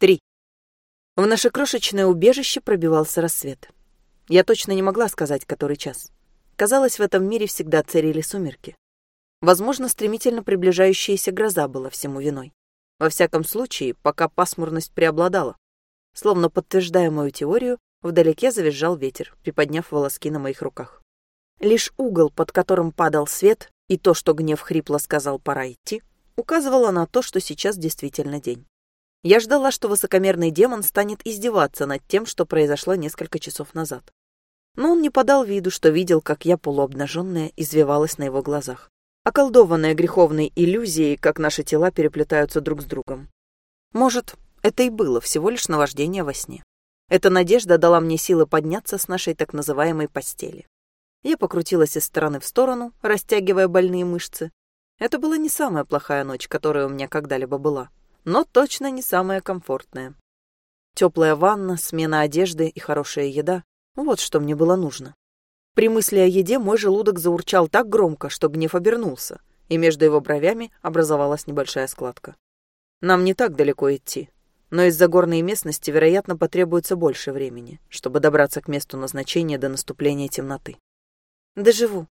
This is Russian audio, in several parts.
Три. В наше крошечное убежище пробивался рассвет. Я точно не могла сказать, который час. Казалось, в этом мире всегда царили сумерки. Возможно, стремительно приближающаяся гроза была всему виной. Во всяком случае, пока пасмурность преобладала. Словно подтверждая мою теорию, вдалеке завизжал ветер, приподняв волоски на моих руках. Лишь угол, под которым падал свет, и то, что гнев хрипло сказал «пора идти», указывало на то, что сейчас действительно день. Я ждала, что высокомерный демон станет издеваться над тем, что произошло несколько часов назад. Но он не подал виду, что видел, как я полуобнаженная извивалась на его глазах, околдованная греховной иллюзией, как наши тела переплетаются друг с другом. Может, это и было всего лишь наваждение во сне. Эта надежда дала мне силы подняться с нашей так называемой постели. Я покрутилась из стороны в сторону, растягивая больные мышцы. Это была не самая плохая ночь, которая у меня когда-либо была но точно не самое комфортное. Теплая ванна, смена одежды и хорошая еда — вот что мне было нужно. При мысли о еде мой желудок заурчал так громко, что гнев обернулся, и между его бровями образовалась небольшая складка. Нам не так далеко идти, но из-за горной местности, вероятно, потребуется больше времени, чтобы добраться к месту назначения до наступления темноты. Доживу.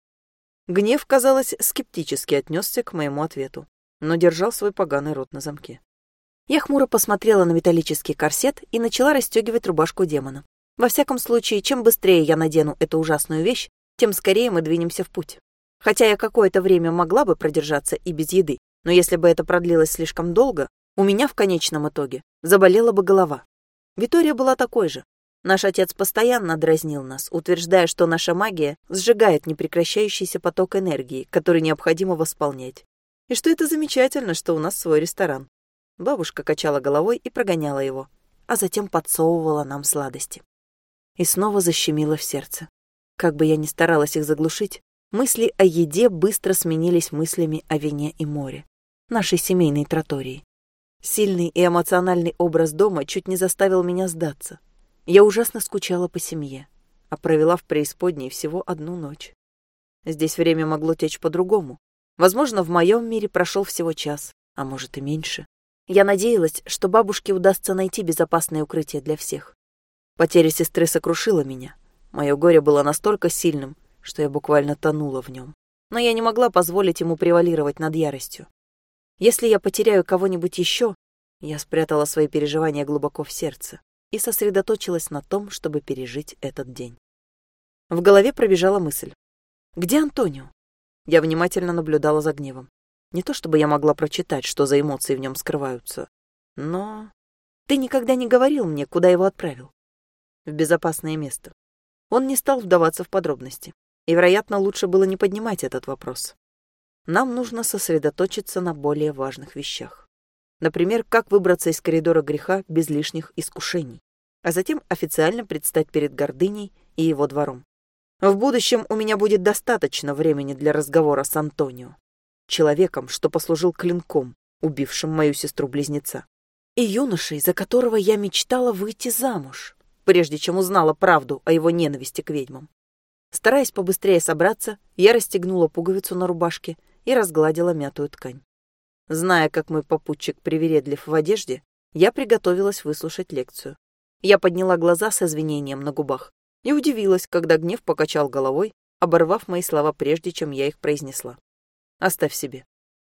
Гнев, казалось, скептически отнесся к моему ответу, но держал свой поганый рот на замке. Я хмуро посмотрела на металлический корсет и начала расстегивать рубашку демона. Во всяком случае, чем быстрее я надену эту ужасную вещь, тем скорее мы двинемся в путь. Хотя я какое-то время могла бы продержаться и без еды, но если бы это продлилось слишком долго, у меня в конечном итоге заболела бы голова. Витория была такой же. Наш отец постоянно дразнил нас, утверждая, что наша магия сжигает непрекращающийся поток энергии, который необходимо восполнять. И что это замечательно, что у нас свой ресторан. Бабушка качала головой и прогоняла его, а затем подсовывала нам сладости. И снова защемило в сердце. Как бы я ни старалась их заглушить, мысли о еде быстро сменились мыслями о вине и море, нашей семейной тротории. Сильный и эмоциональный образ дома чуть не заставил меня сдаться. Я ужасно скучала по семье, а провела в преисподней всего одну ночь. Здесь время могло течь по-другому. Возможно, в моем мире прошел всего час, а может и меньше. Я надеялась, что бабушке удастся найти безопасное укрытие для всех. Потеря сестры сокрушила меня. Мое горе было настолько сильным, что я буквально тонула в нем. Но я не могла позволить ему превалировать над яростью. Если я потеряю кого-нибудь еще, я спрятала свои переживания глубоко в сердце и сосредоточилась на том, чтобы пережить этот день. В голове пробежала мысль. «Где Антонио?» Я внимательно наблюдала за гневом. Не то чтобы я могла прочитать, что за эмоции в нем скрываются, но... Ты никогда не говорил мне, куда его отправил. В безопасное место. Он не стал вдаваться в подробности. И, вероятно, лучше было не поднимать этот вопрос. Нам нужно сосредоточиться на более важных вещах. Например, как выбраться из коридора греха без лишних искушений, а затем официально предстать перед гордыней и его двором. В будущем у меня будет достаточно времени для разговора с Антонио человеком, что послужил клинком, убившим мою сестру-близнеца, и юношей, за которого я мечтала выйти замуж, прежде чем узнала правду о его ненависти к ведьмам. Стараясь побыстрее собраться, я расстегнула пуговицу на рубашке и разгладила мятую ткань. Зная, как мой попутчик привередлив в одежде, я приготовилась выслушать лекцию. Я подняла глаза с извинением на губах и удивилась, когда гнев покачал головой, оборвав мои слова прежде, чем я их произнесла. Оставь себе.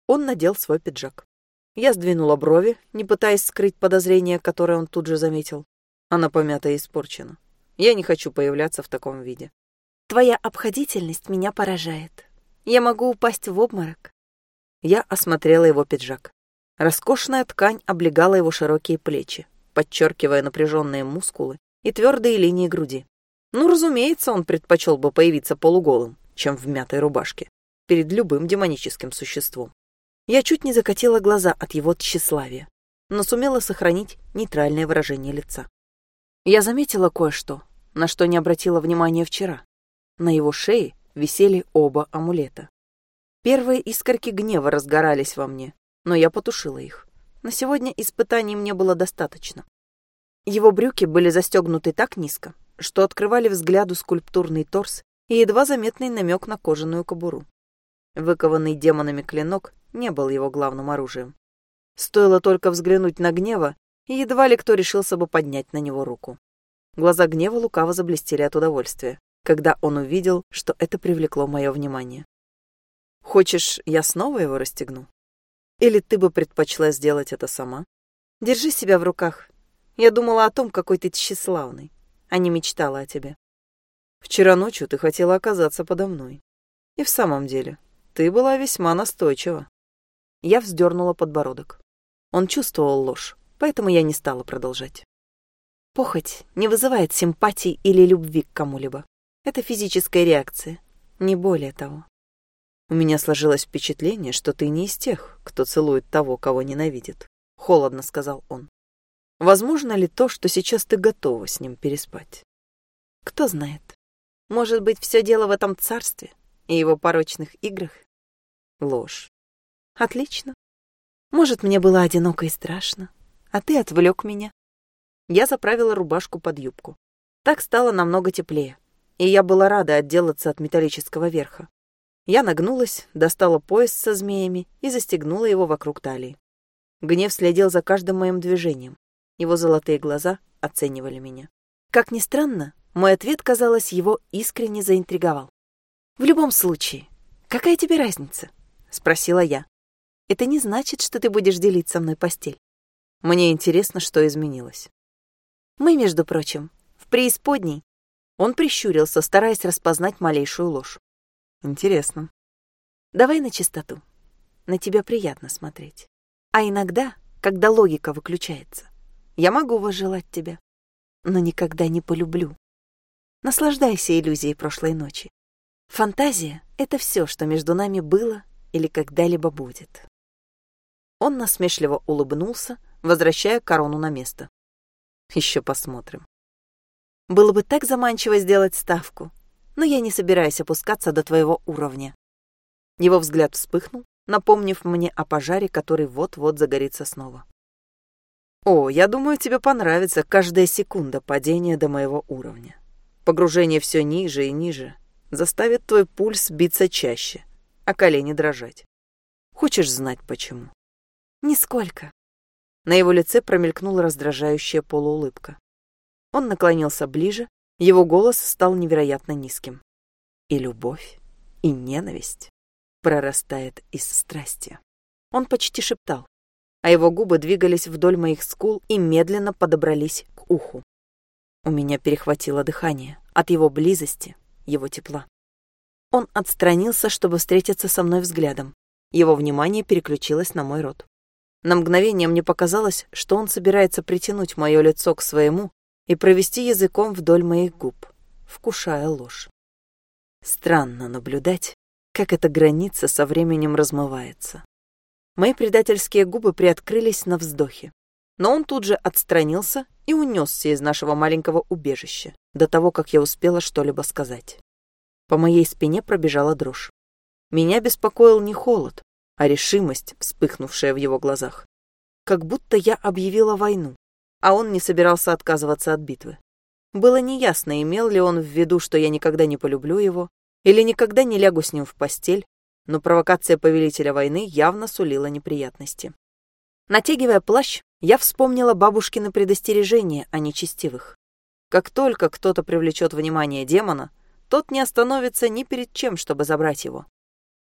Он надел свой пиджак. Я сдвинула брови, не пытаясь скрыть подозрение, которое он тут же заметил. Она помята и испорчена. Я не хочу появляться в таком виде. Твоя обходительность меня поражает. Я могу упасть в обморок. Я осмотрела его пиджак. Роскошная ткань облегала его широкие плечи, подчеркивая напряженные мускулы и твердые линии груди. Ну, разумеется, он предпочел бы появиться полуголым, чем в мятой рубашке перед любым демоническим существом. Я чуть не закатила глаза от его тщеславия, но сумела сохранить нейтральное выражение лица. Я заметила кое-что, на что не обратила внимания вчера. На его шее висели оба амулета. Первые искорки гнева разгорались во мне, но я потушила их. На сегодня испытаний мне было достаточно. Его брюки были застегнуты так низко, что открывали взгляду скульптурный торс и едва заметный намек на кожаную кобуру. Выкованный демонами клинок не был его главным оружием. Стоило только взглянуть на гнева, и едва ли кто решился бы поднять на него руку. Глаза гнева лукаво заблестели от удовольствия, когда он увидел, что это привлекло мое внимание. «Хочешь, я снова его расстегну? Или ты бы предпочла сделать это сама? Держи себя в руках. Я думала о том, какой ты тщеславный, а не мечтала о тебе. Вчера ночью ты хотела оказаться подо мной. И в самом деле, ты была весьма настойчива. Я вздернула подбородок. Он чувствовал ложь, поэтому я не стала продолжать. Похоть не вызывает симпатии или любви к кому-либо. Это физическая реакция, не более того. У меня сложилось впечатление, что ты не из тех, кто целует того, кого ненавидит. Холодно сказал он. Возможно ли то, что сейчас ты готова с ним переспать? Кто знает. Может быть, все дело в этом царстве и его порочных играх? Ложь. Отлично. Может, мне было одиноко и страшно, а ты отвлек меня. Я заправила рубашку под юбку. Так стало намного теплее, и я была рада отделаться от металлического верха. Я нагнулась, достала пояс со змеями и застегнула его вокруг талии. Гнев следил за каждым моим движением. Его золотые глаза оценивали меня. Как ни странно, мой ответ, казалось, его искренне заинтриговал. «В любом случае, какая тебе разница?» — спросила я. «Это не значит, что ты будешь делить со мной постель. Мне интересно, что изменилось». Мы, между прочим, в преисподней. Он прищурился, стараясь распознать малейшую ложь. Интересно. Давай на чистоту. На тебя приятно смотреть. А иногда, когда логика выключается, я могу возжелать тебя, но никогда не полюблю. Наслаждайся иллюзией прошлой ночи. Фантазия — это все, что между нами было или когда-либо будет. Он насмешливо улыбнулся, возвращая корону на место. Еще посмотрим. Было бы так заманчиво сделать ставку, но я не собираюсь опускаться до твоего уровня. Его взгляд вспыхнул, напомнив мне о пожаре, который вот-вот загорится снова. О, я думаю, тебе понравится каждая секунда падения до моего уровня. Погружение все ниже и ниже заставит твой пульс биться чаще, а колени дрожать. Хочешь знать почему? Нисколько. На его лице промелькнула раздражающая полуулыбка. Он наклонился ближе, его голос стал невероятно низким. И любовь, и ненависть прорастает из страсти. Он почти шептал, а его губы двигались вдоль моих скул и медленно подобрались к уху. У меня перехватило дыхание от его близости, его тепла. Он отстранился, чтобы встретиться со мной взглядом. Его внимание переключилось на мой рот. На мгновение мне показалось, что он собирается притянуть мое лицо к своему и провести языком вдоль моих губ, вкушая ложь. Странно наблюдать, как эта граница со временем размывается. Мои предательские губы приоткрылись на вздохе, но он тут же отстранился и унесся из нашего маленького убежища до того, как я успела что-либо сказать. По моей спине пробежала дрожь. Меня беспокоил не холод, а решимость, вспыхнувшая в его глазах. Как будто я объявила войну, а он не собирался отказываться от битвы. Было неясно, имел ли он в виду, что я никогда не полюблю его, или никогда не лягу с ним в постель, но провокация повелителя войны явно сулила неприятности. Натягивая плащ, я вспомнила бабушкины предостережения о нечестивых. Как только кто-то привлечет внимание демона, тот не остановится ни перед чем, чтобы забрать его.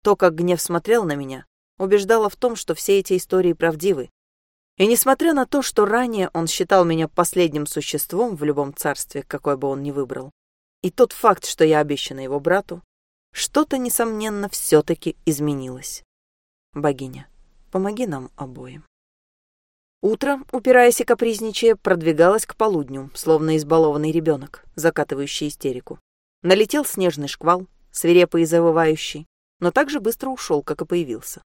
То, как гнев смотрел на меня, убеждало в том, что все эти истории правдивы. И несмотря на то, что ранее он считал меня последним существом в любом царстве, какое бы он ни выбрал, и тот факт, что я обещана его брату, что-то, несомненно, все-таки изменилось. Богиня, помоги нам обоим. Утро, упираясь и капризничая, продвигалось к полудню, словно избалованный ребенок, закатывающий истерику. Налетел снежный шквал, свирепый и завывающий, но так же быстро ушел, как и появился.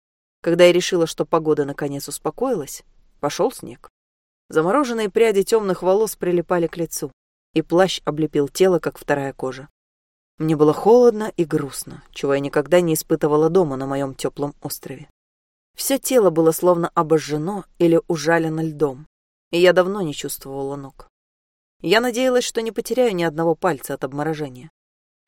Когда я решила, что погода наконец успокоилась, пошел снег. Замороженные пряди темных волос прилипали к лицу, и плащ облепил тело, как вторая кожа. Мне было холодно и грустно, чего я никогда не испытывала дома на моем теплом острове. Все тело было словно обожжено или ужалено льдом, и я давно не чувствовала ног. Я надеялась, что не потеряю ни одного пальца от обморожения.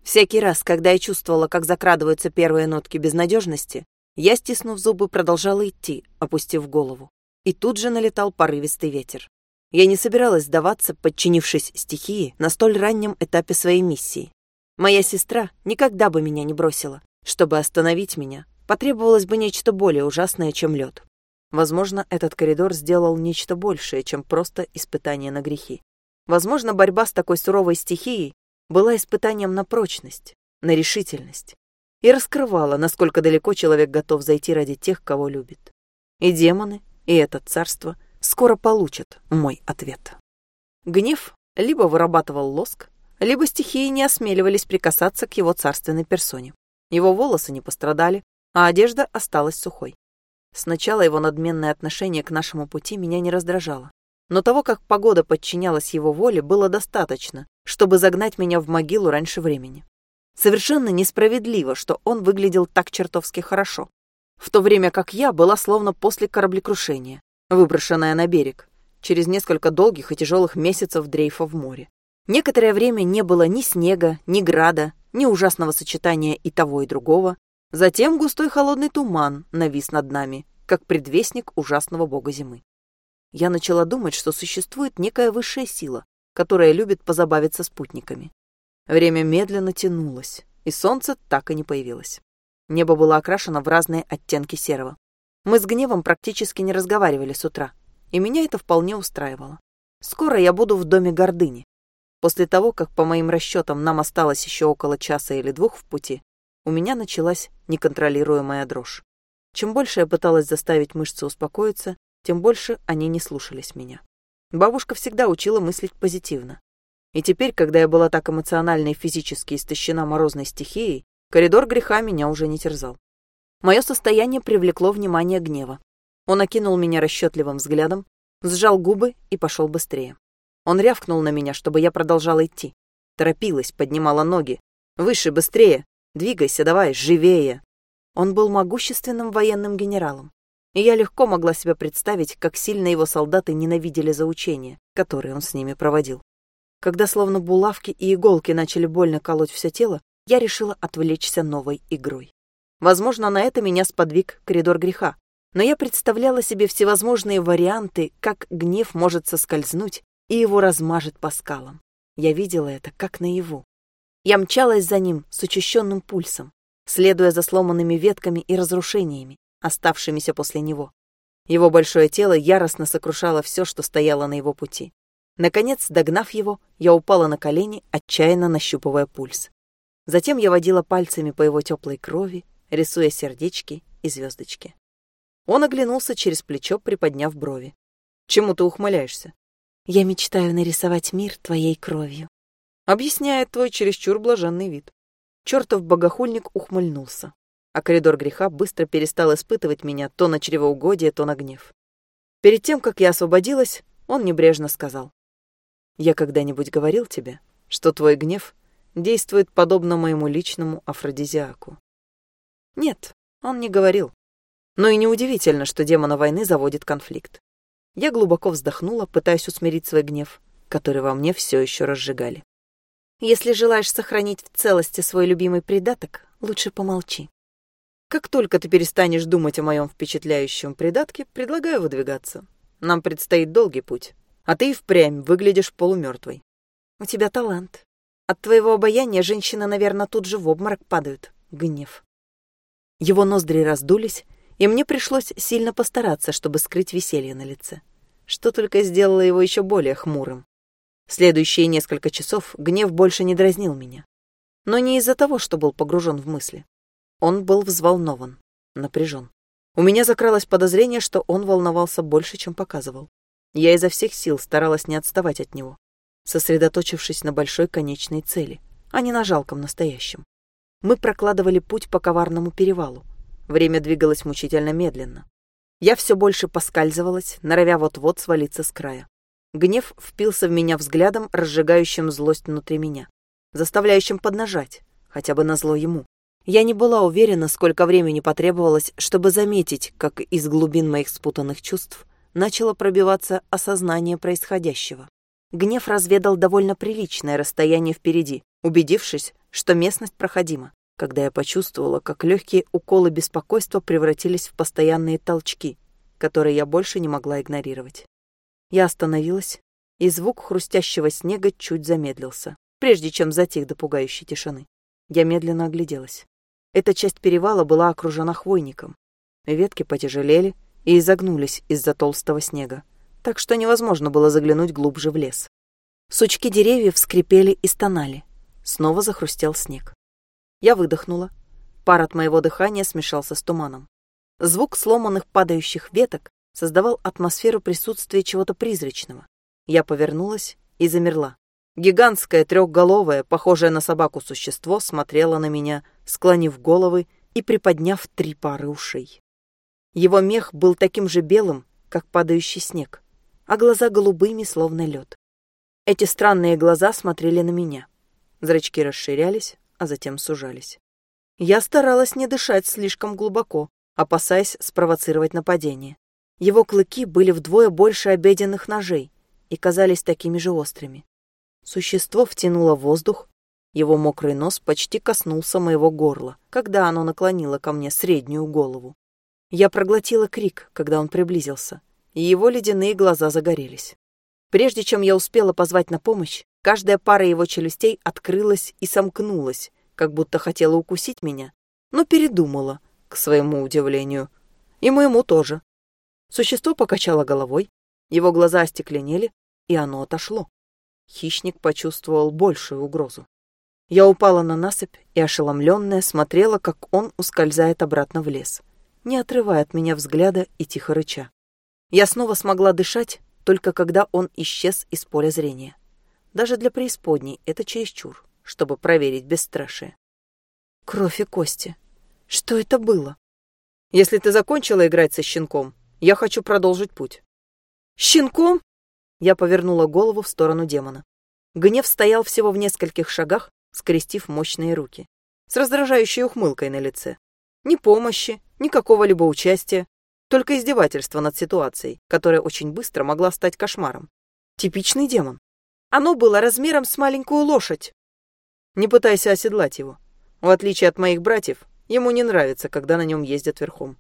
Всякий раз, когда я чувствовала, как закрадываются первые нотки безнадежности, я, стиснув зубы, продолжала идти, опустив голову. И тут же налетал порывистый ветер. Я не собиралась сдаваться, подчинившись стихии на столь раннем этапе своей миссии. Моя сестра никогда бы меня не бросила. Чтобы остановить меня, потребовалось бы нечто более ужасное, чем лед. Возможно, этот коридор сделал нечто большее, чем просто испытание на грехи. Возможно, борьба с такой суровой стихией была испытанием на прочность, на решительность и раскрывала, насколько далеко человек готов зайти ради тех, кого любит. И демоны, и это царство скоро получат мой ответ. Гнев либо вырабатывал лоск, либо стихии не осмеливались прикасаться к его царственной персоне. Его волосы не пострадали, а одежда осталась сухой. Сначала его надменное отношение к нашему пути меня не раздражало. Но того, как погода подчинялась его воле, было достаточно, чтобы загнать меня в могилу раньше времени. Совершенно несправедливо, что он выглядел так чертовски хорошо, в то время как я была словно после кораблекрушения, выброшенная на берег, через несколько долгих и тяжелых месяцев дрейфа в море. Некоторое время не было ни снега, ни града, ни ужасного сочетания и того, и другого. Затем густой холодный туман навис над нами, как предвестник ужасного бога зимы. Я начала думать, что существует некая высшая сила, которая любит позабавиться спутниками. Время медленно тянулось, и солнце так и не появилось. Небо было окрашено в разные оттенки серого. Мы с гневом практически не разговаривали с утра, и меня это вполне устраивало. Скоро я буду в доме гордыни, После того, как, по моим расчетам, нам осталось еще около часа или двух в пути, у меня началась неконтролируемая дрожь. Чем больше я пыталась заставить мышцы успокоиться, тем больше они не слушались меня. Бабушка всегда учила мыслить позитивно. И теперь, когда я была так эмоционально и физически истощена морозной стихией, коридор греха меня уже не терзал. Мое состояние привлекло внимание гнева. Он окинул меня расчетливым взглядом, сжал губы и пошел быстрее. Он рявкнул на меня, чтобы я продолжала идти. Торопилась, поднимала ноги. «Выше, быстрее! Двигайся, давай, живее!» Он был могущественным военным генералом, и я легко могла себе представить, как сильно его солдаты ненавидели за учения, которые он с ними проводил. Когда словно булавки и иголки начали больно колоть все тело, я решила отвлечься новой игрой. Возможно, на это меня сподвиг коридор греха, но я представляла себе всевозможные варианты, как гнев может соскользнуть и его размажет по скалам. Я видела это как наяву. Я мчалась за ним с учащенным пульсом, следуя за сломанными ветками и разрушениями, оставшимися после него. Его большое тело яростно сокрушало все, что стояло на его пути. Наконец, догнав его, я упала на колени, отчаянно нащупывая пульс. Затем я водила пальцами по его теплой крови, рисуя сердечки и звездочки. Он оглянулся через плечо, приподняв брови. «Чему ты ухмыляешься?» Я мечтаю нарисовать мир твоей кровью. Объясняет твой чересчур блаженный вид. Чертов богохульник ухмыльнулся, а коридор греха быстро перестал испытывать меня то на чревоугодие, то на гнев. Перед тем, как я освободилась, он небрежно сказал. «Я когда-нибудь говорил тебе, что твой гнев действует подобно моему личному афродизиаку?» Нет, он не говорил. Но и неудивительно, что демона войны заводит конфликт. Я глубоко вздохнула, пытаясь усмирить свой гнев, который во мне все еще разжигали. Если желаешь сохранить в целости свой любимый придаток, лучше помолчи. Как только ты перестанешь думать о моем впечатляющем придатке, предлагаю выдвигаться. Нам предстоит долгий путь, а ты и впрямь выглядишь полумертвой. У тебя талант. От твоего обаяния женщины, наверное, тут же в обморок падают. Гнев. Его ноздри раздулись, и мне пришлось сильно постараться, чтобы скрыть веселье на лице, что только сделало его еще более хмурым. Следующие несколько часов гнев больше не дразнил меня. Но не из-за того, что был погружен в мысли. Он был взволнован, напряжен. У меня закралось подозрение, что он волновался больше, чем показывал. Я изо всех сил старалась не отставать от него, сосредоточившись на большой конечной цели, а не на жалком настоящем. Мы прокладывали путь по коварному перевалу, Время двигалось мучительно медленно. Я все больше поскальзывалась, норовя вот-вот свалиться с края. Гнев впился в меня взглядом, разжигающим злость внутри меня, заставляющим поднажать, хотя бы назло ему. Я не была уверена, сколько времени потребовалось, чтобы заметить, как из глубин моих спутанных чувств начало пробиваться осознание происходящего. Гнев разведал довольно приличное расстояние впереди, убедившись, что местность проходима когда я почувствовала, как легкие уколы беспокойства превратились в постоянные толчки, которые я больше не могла игнорировать. Я остановилась, и звук хрустящего снега чуть замедлился, прежде чем затих до пугающей тишины. Я медленно огляделась. Эта часть перевала была окружена хвойником. Ветки потяжелели и изогнулись из-за толстого снега, так что невозможно было заглянуть глубже в лес. Сучки деревьев скрипели и стонали. Снова захрустел снег. Я выдохнула. Пар от моего дыхания смешался с туманом. Звук сломанных падающих веток создавал атмосферу присутствия чего-то призрачного. Я повернулась и замерла. Гигантское трехголовое, похожее на собаку существо, смотрело на меня, склонив головы и приподняв три пары ушей. Его мех был таким же белым, как падающий снег, а глаза голубыми, словно лед. Эти странные глаза смотрели на меня. Зрачки расширялись, а затем сужались. Я старалась не дышать слишком глубоко, опасаясь спровоцировать нападение. Его клыки были вдвое больше обеденных ножей и казались такими же острыми. Существо втянуло воздух, его мокрый нос почти коснулся моего горла, когда оно наклонило ко мне среднюю голову. Я проглотила крик, когда он приблизился, и его ледяные глаза загорелись. Прежде чем я успела позвать на помощь, каждая пара его челюстей открылась и сомкнулась, как будто хотела укусить меня, но передумала, к своему удивлению. И моему тоже. Существо покачало головой, его глаза остекленели, и оно отошло. Хищник почувствовал большую угрозу. Я упала на насыпь и, ошеломленная, смотрела, как он ускользает обратно в лес, не отрывая от меня взгляда и тихо рыча. Я снова смогла дышать, только когда он исчез из поля зрения. Даже для преисподней это чересчур, чтобы проверить бесстрашие. Кровь и кости. Что это было? Если ты закончила играть со щенком, я хочу продолжить путь. Щенком? Я повернула голову в сторону демона. Гнев стоял всего в нескольких шагах, скрестив мощные руки, с раздражающей ухмылкой на лице. Ни помощи, ни какого-либо участия, только издевательство над ситуацией, которая очень быстро могла стать кошмаром. Типичный демон. Оно было размером с маленькую лошадь. Не пытайся оседлать его. В отличие от моих братьев, Ему не нравится, когда на нем ездят верхом.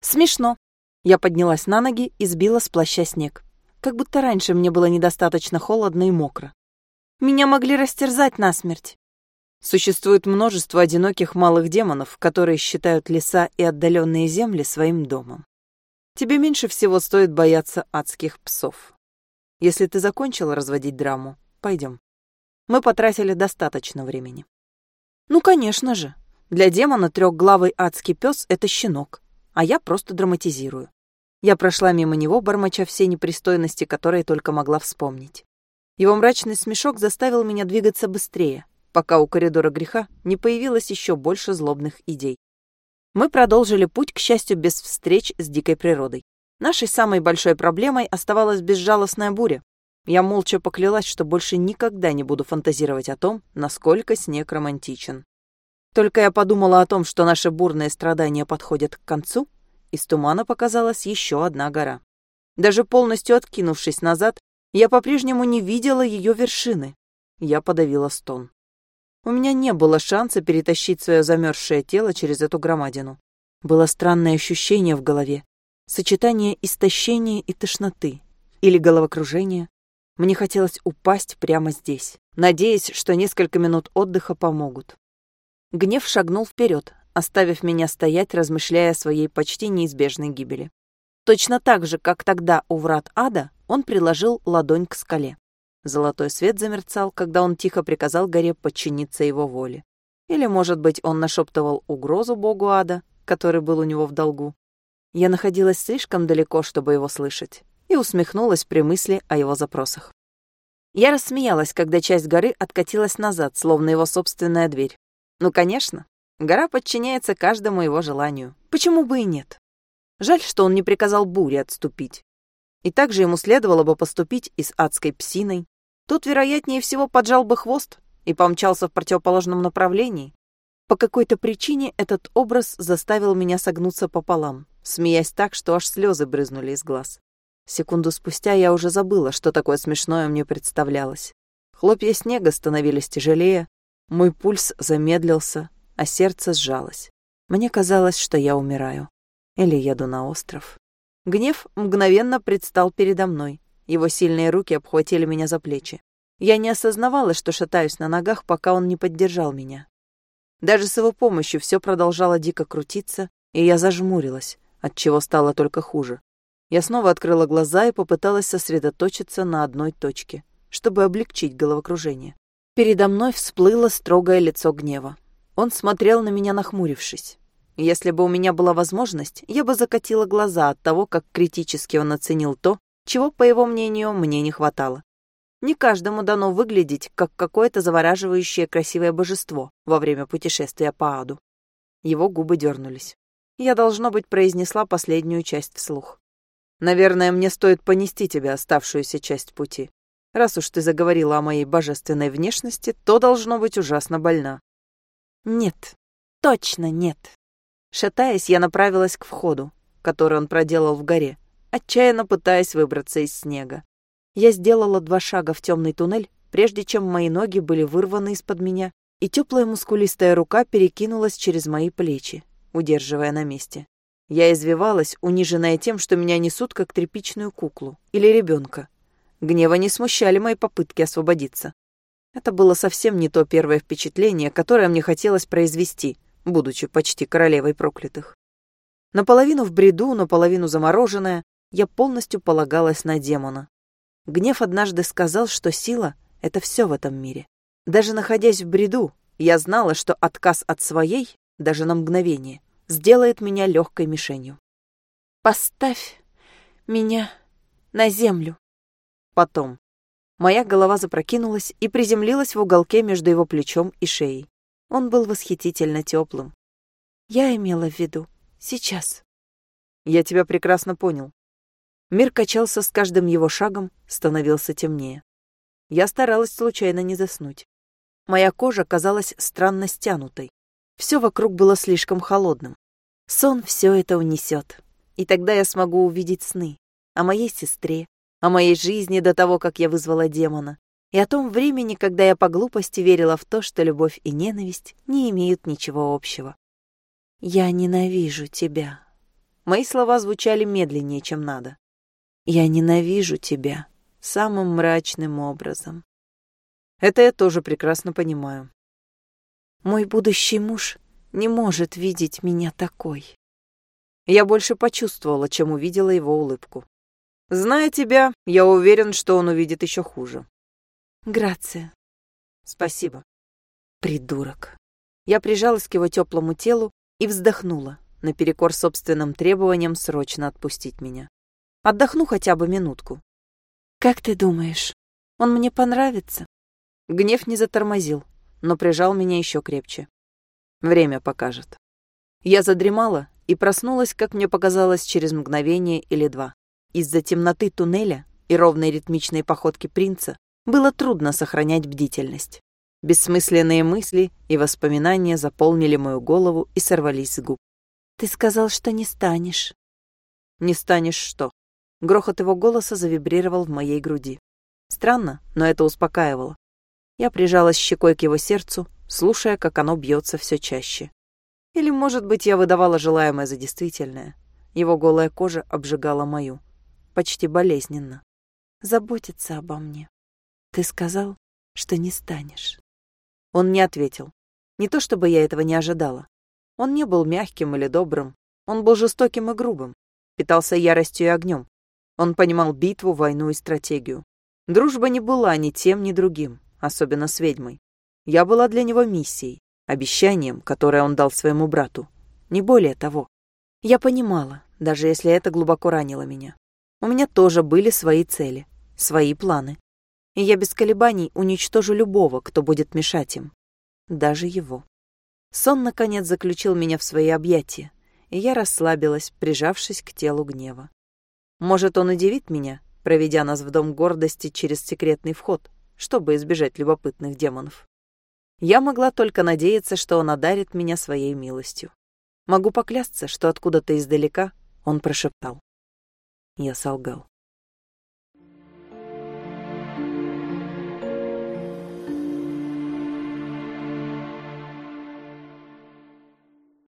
Смешно. Я поднялась на ноги и сбила с плаща снег. Как будто раньше мне было недостаточно холодно и мокро. Меня могли растерзать насмерть. Существует множество одиноких малых демонов, которые считают леса и отдаленные земли своим домом. Тебе меньше всего стоит бояться адских псов. Если ты закончила разводить драму, пойдем. Мы потратили достаточно времени. Ну, конечно же. Для демона трехглавый адский пес — это щенок, а я просто драматизирую. Я прошла мимо него, бормоча все непристойности, которые только могла вспомнить. Его мрачный смешок заставил меня двигаться быстрее, пока у коридора греха не появилось еще больше злобных идей. Мы продолжили путь, к счастью, без встреч с дикой природой. Нашей самой большой проблемой оставалась безжалостная буря. Я молча поклялась, что больше никогда не буду фантазировать о том, насколько снег романтичен. Только я подумала о том, что наши бурные страдания подходят к концу, из тумана показалась еще одна гора. Даже полностью откинувшись назад, я по-прежнему не видела ее вершины. Я подавила стон. У меня не было шанса перетащить свое замерзшее тело через эту громадину. Было странное ощущение в голове. Сочетание истощения и тошноты. Или головокружения. Мне хотелось упасть прямо здесь, надеясь, что несколько минут отдыха помогут. Гнев шагнул вперед, оставив меня стоять, размышляя о своей почти неизбежной гибели. Точно так же, как тогда у врат ада, он приложил ладонь к скале. Золотой свет замерцал, когда он тихо приказал горе подчиниться его воле. Или, может быть, он нашептывал угрозу богу ада, который был у него в долгу. Я находилась слишком далеко, чтобы его слышать, и усмехнулась при мысли о его запросах. Я рассмеялась, когда часть горы откатилась назад, словно его собственная дверь. Ну, конечно, гора подчиняется каждому его желанию. Почему бы и нет? Жаль, что он не приказал буре отступить. И также ему следовало бы поступить и с адской псиной. Тут, вероятнее всего, поджал бы хвост и помчался в противоположном направлении. По какой-то причине этот образ заставил меня согнуться пополам, смеясь так, что аж слезы брызнули из глаз. Секунду спустя я уже забыла, что такое смешное мне представлялось. Хлопья снега становились тяжелее, мой пульс замедлился, а сердце сжалось. Мне казалось, что я умираю. Или еду на остров. Гнев мгновенно предстал передо мной, Его сильные руки обхватили меня за плечи. Я не осознавала, что шатаюсь на ногах, пока он не поддержал меня. Даже с его помощью все продолжало дико крутиться, и я зажмурилась, от чего стало только хуже. Я снова открыла глаза и попыталась сосредоточиться на одной точке, чтобы облегчить головокружение. Передо мной всплыло строгое лицо гнева. Он смотрел на меня, нахмурившись. Если бы у меня была возможность, я бы закатила глаза от того, как критически он оценил то, чего, по его мнению, мне не хватало. Не каждому дано выглядеть, как какое-то завораживающее красивое божество во время путешествия по аду. Его губы дернулись. Я, должно быть, произнесла последнюю часть вслух. «Наверное, мне стоит понести тебя оставшуюся часть пути. Раз уж ты заговорила о моей божественной внешности, то должно быть ужасно больна. Нет, точно нет. Шатаясь, я направилась к входу, который он проделал в горе, отчаянно пытаясь выбраться из снега. Я сделала два шага в темный туннель, прежде чем мои ноги были вырваны из-под меня, и теплая мускулистая рука перекинулась через мои плечи, удерживая на месте. Я извивалась, униженная тем, что меня несут как тряпичную куклу или ребенка. Гнева не смущали мои попытки освободиться. Это было совсем не то первое впечатление, которое мне хотелось произвести, будучи почти королевой проклятых. Наполовину в бреду, наполовину замороженная, я полностью полагалась на демона. Гнев однажды сказал, что сила — это все в этом мире. Даже находясь в бреду, я знала, что отказ от своей, даже на мгновение, сделает меня легкой мишенью. «Поставь меня на землю», Потом. Моя голова запрокинулась и приземлилась в уголке между его плечом и шеей. Он был восхитительно теплым. Я имела в виду. Сейчас. Я тебя прекрасно понял. Мир качался с каждым его шагом, становился темнее. Я старалась случайно не заснуть. Моя кожа казалась странно стянутой. Все вокруг было слишком холодным. Сон все это унесет. И тогда я смогу увидеть сны о моей сестре, о моей жизни до того, как я вызвала демона, и о том времени, когда я по глупости верила в то, что любовь и ненависть не имеют ничего общего. «Я ненавижу тебя». Мои слова звучали медленнее, чем надо. «Я ненавижу тебя самым мрачным образом». Это я тоже прекрасно понимаю. Мой будущий муж не может видеть меня такой. Я больше почувствовала, чем увидела его улыбку. Зная тебя, я уверен, что он увидит еще хуже. Грация. Спасибо. Придурок. Я прижалась к его теплому телу и вздохнула, наперекор собственным требованиям срочно отпустить меня. Отдохну хотя бы минутку. Как ты думаешь, он мне понравится? Гнев не затормозил, но прижал меня еще крепче. Время покажет. Я задремала и проснулась, как мне показалось, через мгновение или два. Из-за темноты туннеля и ровной ритмичной походки принца было трудно сохранять бдительность. Бессмысленные мысли и воспоминания заполнили мою голову и сорвались с губ. «Ты сказал, что не станешь». «Не станешь что?» Грохот его голоса завибрировал в моей груди. Странно, но это успокаивало. Я прижалась щекой к его сердцу, слушая, как оно бьется все чаще. Или, может быть, я выдавала желаемое за действительное. Его голая кожа обжигала мою почти болезненно. Заботиться обо мне. Ты сказал, что не станешь. Он не ответил. Не то чтобы я этого не ожидала. Он не был мягким или добрым. Он был жестоким и грубым. Питался яростью и огнем. Он понимал битву, войну и стратегию. Дружба не была ни тем, ни другим, особенно с ведьмой. Я была для него миссией, обещанием, которое он дал своему брату. Не более того. Я понимала, даже если это глубоко ранило меня. У меня тоже были свои цели, свои планы. И я без колебаний уничтожу любого, кто будет мешать им. Даже его. Сон, наконец, заключил меня в свои объятия, и я расслабилась, прижавшись к телу гнева. Может, он удивит меня, проведя нас в дом гордости через секретный вход, чтобы избежать любопытных демонов. Я могла только надеяться, что он одарит меня своей милостью. Могу поклясться, что откуда-то издалека он прошептал. Я солгал.